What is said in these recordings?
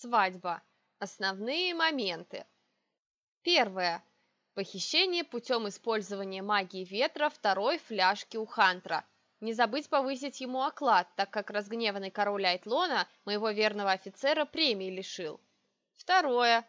Свадьба. Основные моменты. Первое. Похищение путем использования магии ветра второй фляжки у Хантра. Не забыть повысить ему оклад, так как разгневанный король Айтлона моего верного офицера премии лишил. Второе.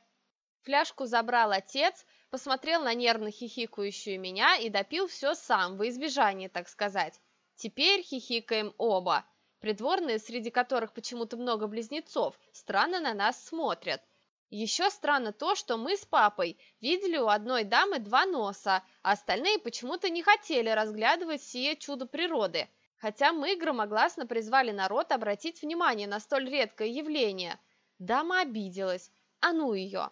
Фляжку забрал отец, посмотрел на нервно хихикающую меня и допил все сам, во избежание, так сказать. Теперь хихикаем оба. Придворные, среди которых почему-то много близнецов, странно на нас смотрят. Еще странно то, что мы с папой видели у одной дамы два носа, а остальные почему-то не хотели разглядывать сие чудо природы, хотя мы громогласно призвали народ обратить внимание на столь редкое явление. Дама обиделась, а ну ее.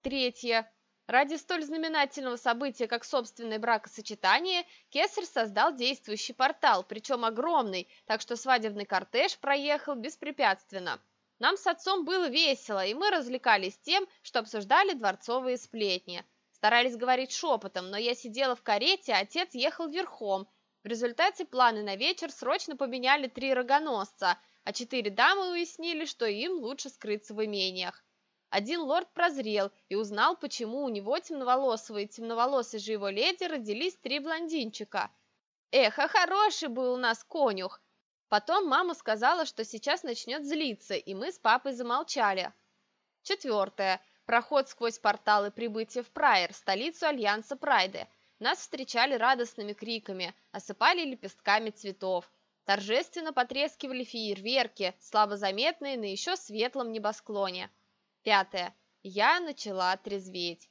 Третье. Ради столь знаменательного события, как собственное бракосочетание, Кесарь создал действующий портал, причем огромный, так что свадебный кортеж проехал беспрепятственно. Нам с отцом было весело, и мы развлекались тем, что обсуждали дворцовые сплетни. Старались говорить шепотом, но я сидела в карете, а отец ехал верхом. В результате планы на вечер срочно поменяли три рогоносца, а четыре дамы уяснили, что им лучше скрыться в имениях. Один лорд прозрел и узнал, почему у него темноволосого и темноволосой же его леди родились три блондинчика. Эх, а хороший был у нас конюх! Потом мама сказала, что сейчас начнет злиться, и мы с папой замолчали. Четвертое. Проход сквозь порталы прибытия в Прайер, столицу Альянса Прайды. Нас встречали радостными криками, осыпали лепестками цветов. Торжественно потрескивали фейерверки, слабо заметные на еще светлом небосклоне. Пятое. Я начала трезветь.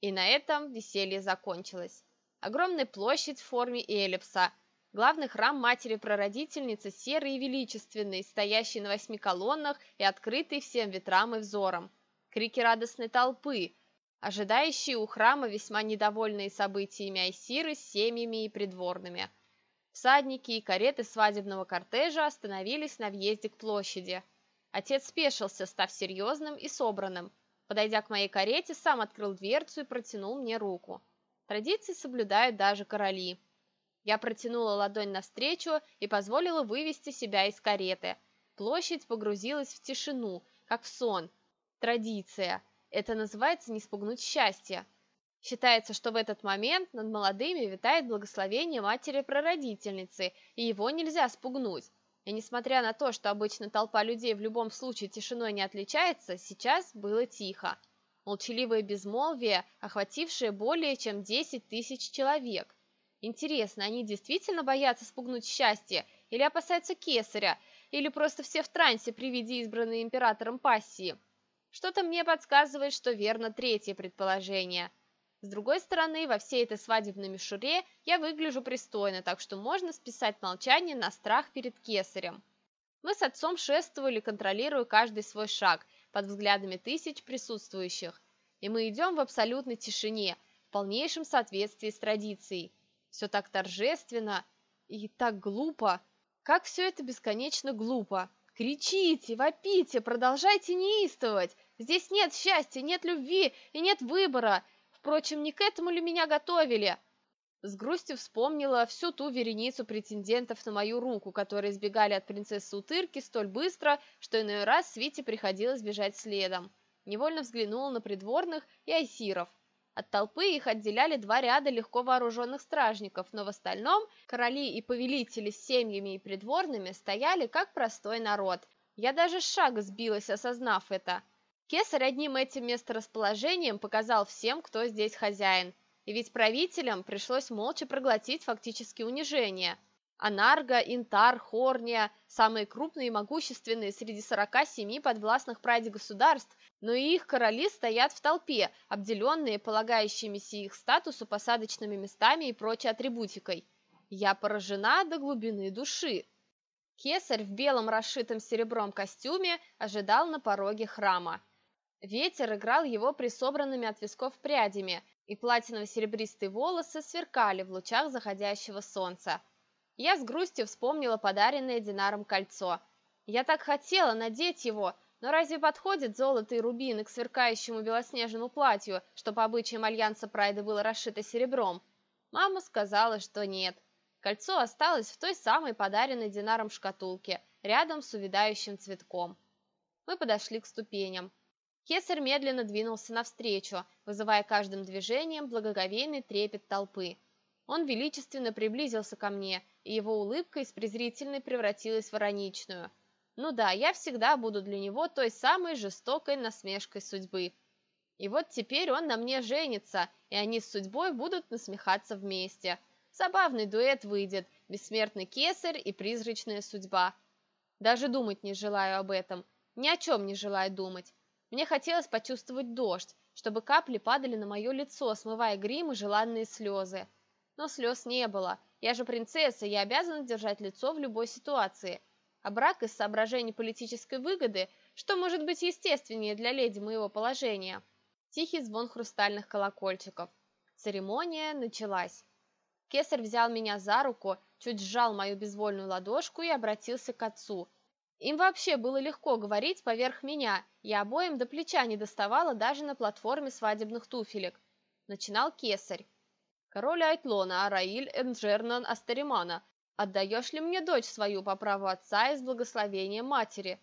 И на этом веселье закончилось. Огромная площадь в форме эллипса – Главный храм матери-прародительницы серый и величественный, стоящий на восьми колоннах и открытый всем ветрам и взорам. Крики радостной толпы, ожидающие у храма весьма недовольные событиями Айсиры с семьями и придворными. Всадники и кареты свадебного кортежа остановились на въезде к площади. Отец спешился, став серьезным и собранным. Подойдя к моей карете, сам открыл дверцу и протянул мне руку. Традиции соблюдают даже короли. Я протянула ладонь навстречу и позволила вывести себя из кареты. Площадь погрузилась в тишину, как в сон. Традиция. Это называется не спугнуть счастье. Считается, что в этот момент над молодыми витает благословение матери-прародительницы, и его нельзя спугнуть. И несмотря на то, что обычно толпа людей в любом случае тишиной не отличается, сейчас было тихо. Молчаливое безмолвие, охватившее более чем 10 тысяч человек. Интересно, они действительно боятся спугнуть счастье, или опасаются кесаря, или просто все в трансе при виде избранной императором пассии? Что-то мне подсказывает, что верно третье предположение. С другой стороны, во всей этой свадебной мишуре я выгляжу пристойно, так что можно списать молчание на страх перед кесарем. Мы с отцом шествовали, контролируя каждый свой шаг, под взглядами тысяч присутствующих. И мы идем в абсолютной тишине, в полнейшем соответствии с традицией. Все так торжественно и так глупо. Как все это бесконечно глупо. Кричите, вопите, продолжайте неистовать. Здесь нет счастья, нет любви и нет выбора. Впрочем, не к этому ли меня готовили? С грустью вспомнила всю ту вереницу претендентов на мою руку, которые избегали от принцессы Утырки столь быстро, что иной раз Свите приходилось бежать следом. Невольно взглянула на придворных и айсиров. От толпы их отделяли два ряда легко вооруженных стражников, но в остальном короли и повелители с семьями и придворными стояли как простой народ. Я даже с шага сбилась, осознав это. Кесарь одним этим месторасположением показал всем, кто здесь хозяин. И ведь правителям пришлось молча проглотить фактически унижение – Анарго, Интар, Хорния – самые крупные и могущественные среди 47 подвластных прайде государств, но и их короли стоят в толпе, обделенные полагающимися их статусу посадочными местами и прочей атрибутикой. Я поражена до глубины души. Кесарь в белом расшитом серебром костюме ожидал на пороге храма. Ветер играл его присобранными от висков прядями, и платиново-серебристые волосы сверкали в лучах заходящего солнца. Я с грустью вспомнила подаренное Динаром кольцо. Я так хотела надеть его, но разве подходит золото и рубины к сверкающему белоснежному платью, что по обычаям Альянса Прайда было расшито серебром? Мама сказала, что нет. Кольцо осталось в той самой подаренной Динаром шкатулке, рядом с увядающим цветком. Мы подошли к ступеням. Кесарь медленно двинулся навстречу, вызывая каждым движением благоговейный трепет толпы. Он величественно приблизился ко мне, и его улыбка из презрительной превратилась в ироничную. Ну да, я всегда буду для него той самой жестокой насмешкой судьбы. И вот теперь он на мне женится, и они с судьбой будут насмехаться вместе. Забавный дуэт выйдет, бессмертный кесарь и призрачная судьба. Даже думать не желаю об этом, ни о чем не желаю думать. Мне хотелось почувствовать дождь, чтобы капли падали на мое лицо, смывая грим и желанные слезы. Но слез не было. Я же принцесса, я обязана держать лицо в любой ситуации. А брак из соображений политической выгоды, что может быть естественнее для леди моего положения? Тихий звон хрустальных колокольчиков. Церемония началась. Кесарь взял меня за руку, чуть сжал мою безвольную ладошку и обратился к отцу – им вообще было легко говорить поверх меня, и обоим до плеча не доставало даже на платформе свадебных туфелек. Начинал кесарь. «Король Айтлона Араиль Энджернан Астеримана, отдаешь ли мне дочь свою по праву отца и с благословения матери?»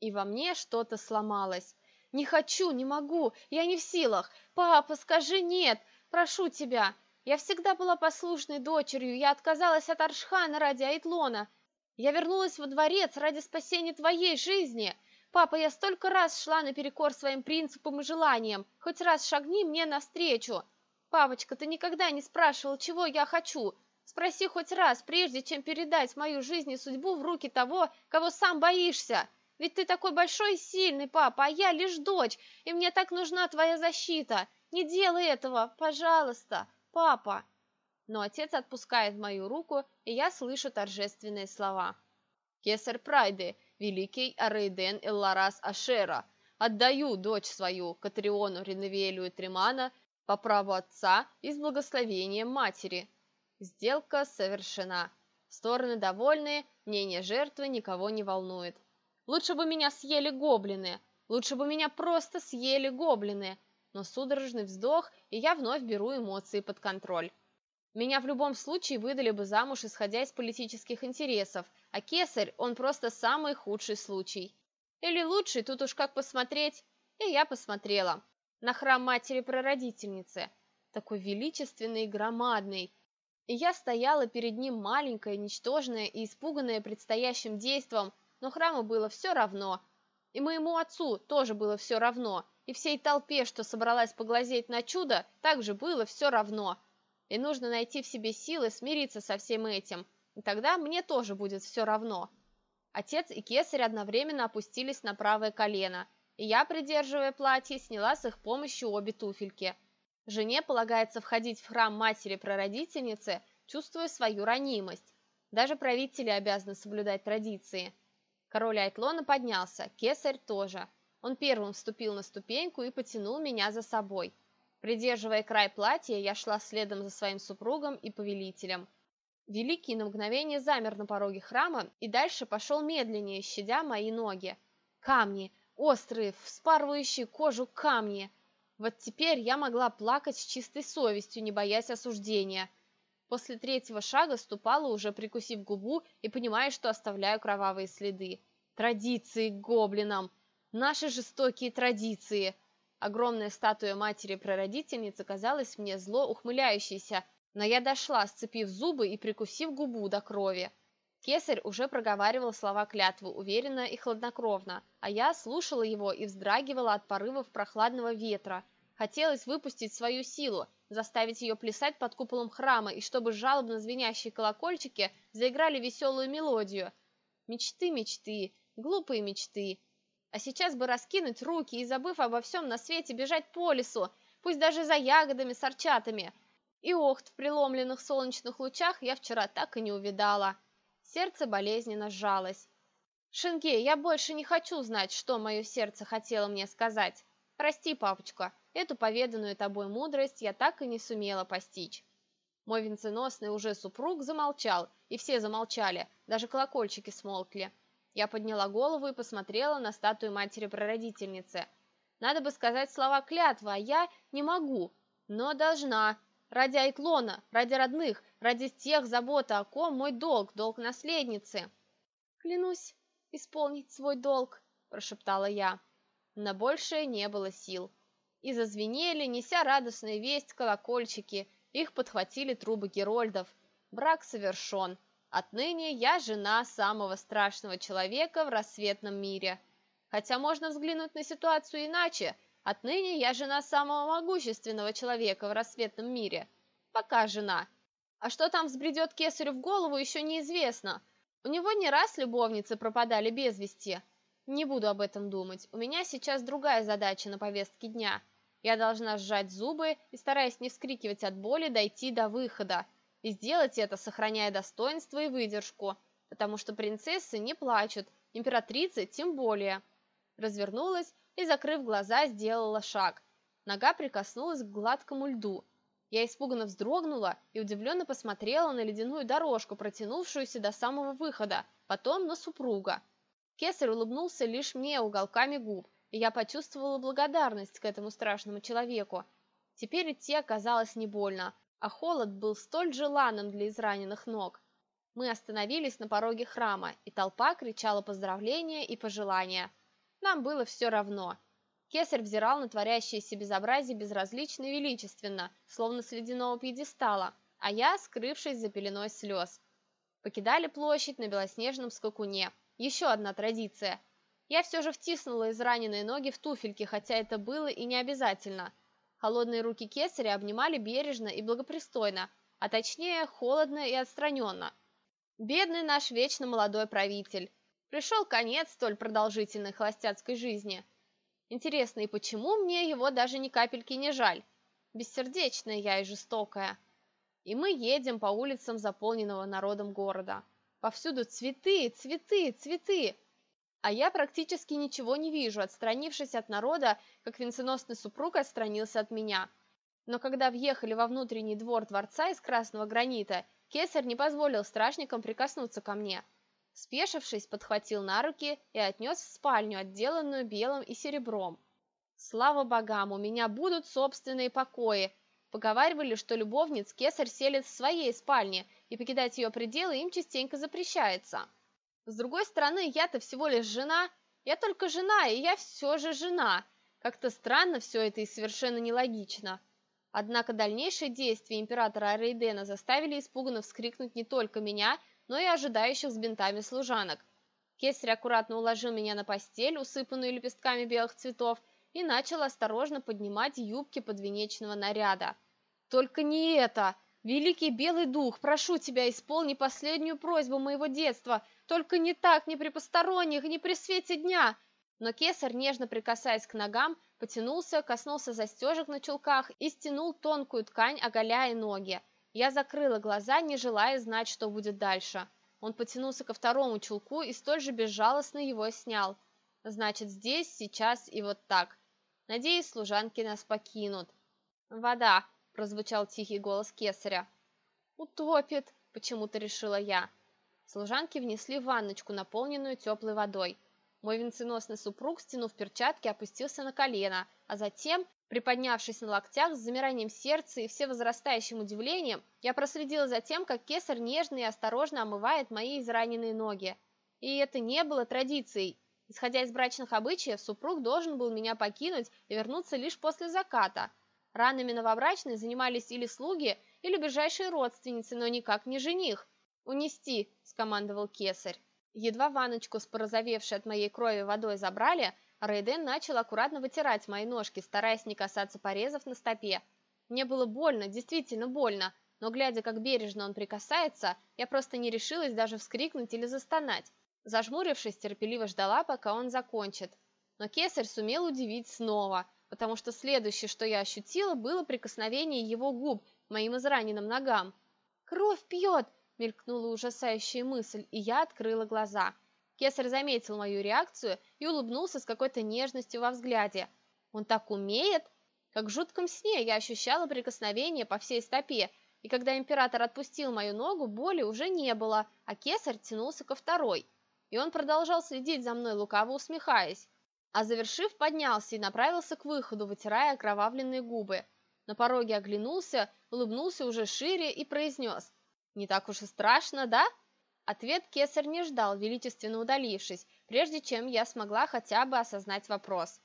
И во мне что-то сломалось. «Не хочу, не могу, я не в силах. Папа, скажи нет, прошу тебя. Я всегда была послушной дочерью, я отказалась от Аршхана ради Айтлона». Я вернулась во дворец ради спасения твоей жизни. Папа, я столько раз шла наперекор своим принципам и желаниям. Хоть раз шагни мне навстречу. Папочка, ты никогда не спрашивал, чего я хочу. Спроси хоть раз, прежде чем передать мою жизнь и судьбу в руки того, кого сам боишься. Ведь ты такой большой и сильный, папа, а я лишь дочь, и мне так нужна твоя защита. Не делай этого, пожалуйста, папа но отец отпускает мою руку, и я слышу торжественные слова. «Кесарь Прайды, великий Арейден Элларас Ашера, отдаю дочь свою Катриону Реневелию Тримана по праву отца и с благословением матери. Сделка совершена. Стороны довольные, мнение жертвы никого не волнует. Лучше бы меня съели гоблины, лучше бы меня просто съели гоблины, но судорожный вздох, и я вновь беру эмоции под контроль. Меня в любом случае выдали бы замуж, исходя из политических интересов, а кесарь, он просто самый худший случай. Или лучший, тут уж как посмотреть. И я посмотрела. На храм матери-прародительницы. Такой величественный и громадный. И я стояла перед ним маленькая, ничтожная и испуганная предстоящим действом, но храму было все равно. И моему отцу тоже было все равно. И всей толпе, что собралась поглазеть на чудо, также было все равно – и нужно найти в себе силы смириться со всем этим, и тогда мне тоже будет все равно. Отец и кесарь одновременно опустились на правое колено, и я, придерживая платье, сняла с их помощью обе туфельки. Жене полагается входить в храм матери-прародительницы, чувствуя свою ранимость. Даже правители обязаны соблюдать традиции. Король Айтлона поднялся, кесарь тоже. Он первым вступил на ступеньку и потянул меня за собой – Придерживая край платья, я шла следом за своим супругом и повелителем. Великий на мгновение замер на пороге храма и дальше пошел медленнее, щадя мои ноги. Камни, острые, вспарывающие кожу камни. Вот теперь я могла плакать с чистой совестью, не боясь осуждения. После третьего шага ступала, уже прикусив губу и понимая, что оставляю кровавые следы. Традиции гоблинам! Наши жестокие традиции! Огромная статуя матери-прародительницы казалась мне зло ухмыляющейся, но я дошла, сцепив зубы и прикусив губу до крови. Кесарь уже проговаривал слова клятвы уверенно и хладнокровно, а я слушала его и вздрагивала от порывов прохладного ветра. Хотелось выпустить свою силу, заставить ее плясать под куполом храма, и чтобы жалобно звенящие колокольчики заиграли веселую мелодию. Мечты, мечты, глупые мечты, а сейчас бы раскинуть руки и, забыв обо всем на свете, бежать по лесу, пусть даже за ягодами с арчатами. И охт в преломленных солнечных лучах я вчера так и не увидала. Сердце болезненно сжалось. «Шенге, я больше не хочу знать, что мое сердце хотело мне сказать. Прости, папочка, эту поведанную тобой мудрость я так и не сумела постичь». Мой венценосный уже супруг замолчал, и все замолчали, даже колокольчики смолкли. Я подняла голову и посмотрела на статую матери-прародительницы. Надо бы сказать слова клятвы, а я не могу, но должна. Ради Айтлона, ради родных, ради тех заботы о ком мой долг, долг наследницы. Клянусь исполнить свой долг, прошептала я. На большее не было сил. И зазвенели, неся радостную весть, колокольчики. Их подхватили трубы герольдов. Брак совершен. Отныне я жена самого страшного человека в рассветном мире. Хотя можно взглянуть на ситуацию иначе. Отныне я жена самого могущественного человека в рассветном мире. Пока жена. А что там взбредет кесарю в голову, еще неизвестно. У него не раз любовницы пропадали без вести. Не буду об этом думать. У меня сейчас другая задача на повестке дня. Я должна сжать зубы и, стараясь не вскрикивать от боли, дойти до выхода. И сделать это, сохраняя достоинство и выдержку. Потому что принцессы не плачут, императрицы тем более. Развернулась и, закрыв глаза, сделала шаг. Нога прикоснулась к гладкому льду. Я испуганно вздрогнула и удивленно посмотрела на ледяную дорожку, протянувшуюся до самого выхода, потом на супруга. Кесарь улыбнулся лишь мне уголками губ, и я почувствовала благодарность к этому страшному человеку. Теперь идти оказалось не больно, а холод был столь желанным для израненных ног. Мы остановились на пороге храма, и толпа кричала поздравления и пожелания. Нам было все равно. Кесарь взирал на творящееся безобразие безразлично и величественно, словно с ледяного пьедестала, а я, скрывшись за пеленой слез. Покидали площадь на белоснежном скакуне. Еще одна традиция. Я все же втиснула израненные ноги в туфельки, хотя это было и не обязательно – Холодные руки кесаря обнимали бережно и благопристойно, а точнее холодно и отстраненно. Бедный наш вечно молодой правитель. Пришел конец столь продолжительной холостяцкой жизни. Интересно, и почему мне его даже ни капельки не жаль? Бессердечная я и жестокая. И мы едем по улицам заполненного народом города. Повсюду цветы, цветы, цветы. А я практически ничего не вижу, отстранившись от народа, как венценосный супруг отстранился от меня. Но когда въехали во внутренний двор дворца из красного гранита, кесарь не позволил стражникам прикоснуться ко мне. Спешившись, подхватил на руки и отнес в спальню, отделанную белым и серебром. Слава богам, у меня будут собственные покои. Поговаривали, что любовниц кесарь селит в своей спальне, и покидать ее пределы им частенько запрещается. С другой стороны, я-то всего лишь жена. Я только жена, и я все же жена. Как-то странно все это и совершенно нелогично. Однако дальнейшие действия императора Арейдена заставили испуганно вскрикнуть не только меня, но и ожидающих с бинтами служанок. Кесарь аккуратно уложил меня на постель, усыпанную лепестками белых цветов, и начал осторожно поднимать юбки подвенечного наряда. «Только не это! Великий белый дух, прошу тебя, исполни последнюю просьбу моего детства, только не так, не при посторонних, не при свете дня!» Но кесарь, нежно прикасаясь к ногам, потянулся, коснулся застежек на чулках и стянул тонкую ткань, оголяя ноги. Я закрыла глаза, не желая знать, что будет дальше. Он потянулся ко второму чулку и столь же безжалостно его снял. Значит, здесь, сейчас и вот так. Надеюсь, служанки нас покинут. «Вода!» – прозвучал тихий голос кесаря. «Утопит!» – почему-то решила я. Служанки внесли ванночку, наполненную теплой водой. Мой венценосный супруг, стянув перчатки, опустился на колено, а затем, приподнявшись на локтях с замиранием сердца и всевозрастающим удивлением, я проследила за тем, как кесарь нежно и осторожно омывает мои израненные ноги. И это не было традицией. Исходя из брачных обычаев, супруг должен был меня покинуть и вернуться лишь после заката. Ранами новобрачной занимались или слуги, или ближайшие родственницы, но никак не жених. «Унести!» – скомандовал кесарь. Едва ванночку с порозовевшей от моей крови водой забрали, Рейден начал аккуратно вытирать мои ножки, стараясь не касаться порезов на стопе. Мне было больно, действительно больно, но глядя, как бережно он прикасается, я просто не решилась даже вскрикнуть или застонать. Зажмурившись, терпеливо ждала, пока он закончит. Но кесарь сумел удивить снова, потому что следующее, что я ощутила, было прикосновение его губ к моим израненным ногам. «Кровь пьет!» Мелькнула ужасающая мысль, и я открыла глаза. Кесарь заметил мою реакцию и улыбнулся с какой-то нежностью во взгляде. Он так умеет? Как в жутком сне я ощущала прикосновение по всей стопе, и когда император отпустил мою ногу, боли уже не было, а кесарь тянулся ко второй. И он продолжал следить за мной, лукаво усмехаясь. А завершив, поднялся и направился к выходу, вытирая окровавленные губы. На пороге оглянулся, улыбнулся уже шире и произнес – не так уж и страшно, да? Ответ кесарь не ждал, величественно удалившись, прежде чем я смогла хотя бы осознать вопрос.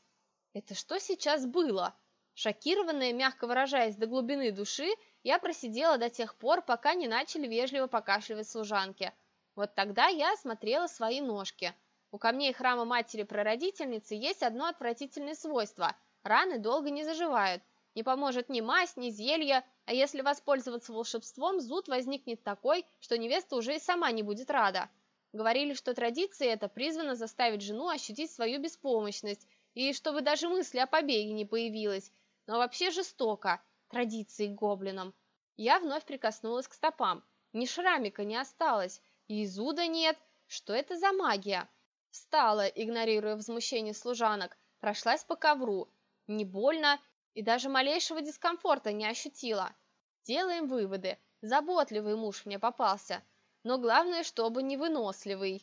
Это что сейчас было? Шокированная, мягко выражаясь до глубины души, я просидела до тех пор, пока не начали вежливо покашливать служанки. Вот тогда я осмотрела свои ножки. У камней храма матери-прародительницы есть одно отвратительное свойство – раны долго не заживают. Не поможет ни мазь, ни зелье, а если воспользоваться волшебством, зуд возникнет такой, что невеста уже и сама не будет рада. Говорили, что традиция эта призвана заставить жену ощутить свою беспомощность, и чтобы даже мысли о побеге не появилось, но вообще жестоко, традиции гоблинам. Я вновь прикоснулась к стопам. Ни шрамика не осталось, и зуда нет. Что это за магия? Встала, игнорируя возмущение служанок, прошлась по ковру. Не больно и даже малейшего дискомфорта не ощутила. Делаем выводы. Заботливый муж мне попался. Но главное, чтобы не выносливый.